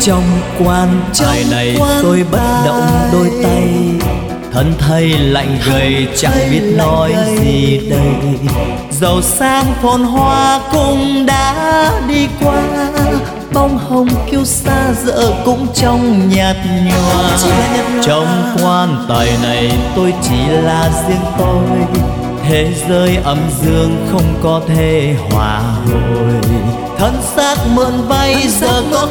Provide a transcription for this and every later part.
trong quan trời này tôi bất động đôi tay. Thân thầy lạnh gầy chẳng biết nói gì đây. Giàu sang phồn hoa cũng đã đi qua. Bông hồng kiêu xa giờ cũng trong nhạt nhòa. Trong quan tài này tôi chỉ là riêng tôi. Thế giới âm dương không có thể hòa hồi. Thân xác mượn vay giờ có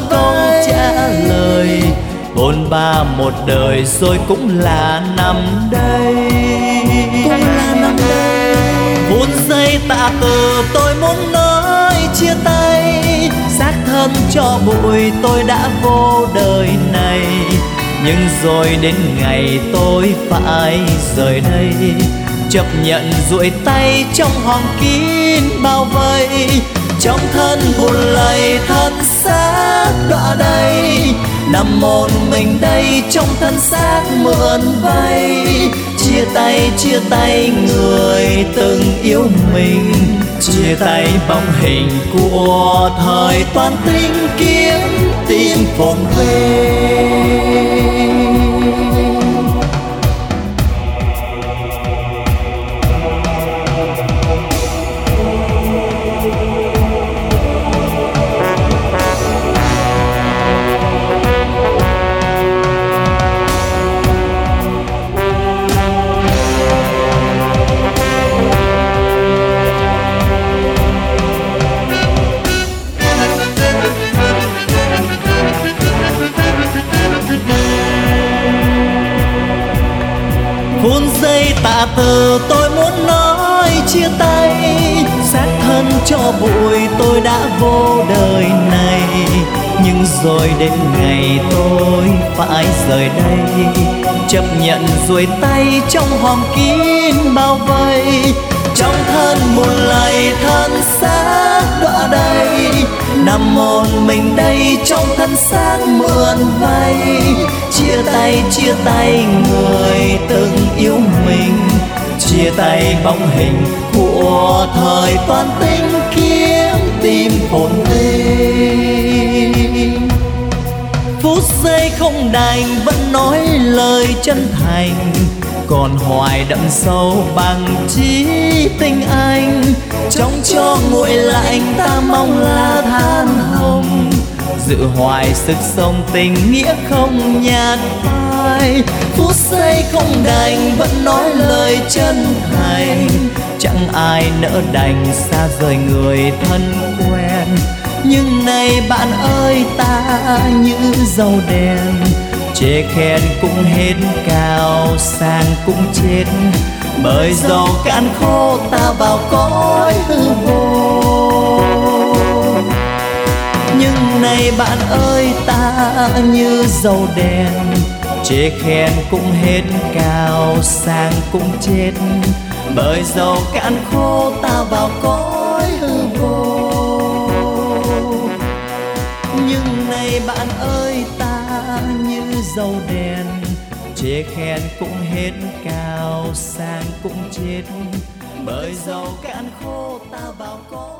bôn ba một đời rồi cũng là năm đây. Cũng là năm đây. Phút giây tạ từ tôi muốn nói chia tay. Xác thân cho bụi tôi đã vô đời này. Nhưng rồi đến ngày tôi phải rời đây. Chấp nhận duỗi tay trong hòm kín bao vây. Trong thân buồn lầy thân xác đọa đây nằm một mình đây trong thân xác mượn vay, chia tay chia tay người từng yêu mình. Chia tay bóng hình của thời toàn tính kiếm tim phồn giây tạ từ tôi muốn nói chia tay. Xác thân cho bụi, tôi đã vô đời này. Nhưng rồi đến ngày tôi phải rời đây. Chấp nhận rồi tay trong hòm kín bao vây. Trong thân một lời thân xác nằm một mình đây trong thân xác mượn vay chia tay chia tay người từng yêu mình. Chia tay bóng hình của thời toàn tinh kiếm tìm hồn tình phút giây không đành vẫn nói lời chân thành. Còn hoài đậm sâu bằng trí tình anh. Trong cho nguội lạnh ta mong là than hồng. Giữ hoài sức sống tình nghĩa không nhạt phai. Phút giây không đành, vẫn nói lời chân thành. Chẳng ai nỡ đành, xa rời người thân quen. Nhưng này bạn ơi, ta như dầu đèn. Chê khen cũng hết cao, sang cũng chết. Bởi dầu cạn khô, ta vào cõi hư vô. Này bạn ơi, ta như dầu đèn. Chê khen cũng hết, cao sang cũng chết. Bởi dầu cạn khô, ta vào cõi hư vô. Nhưng này bạn ơi, ta như dầu đèn. Chê khen cũng hết, cao sang cũng chết. Bởi dầu cạn khô, ta vào cõi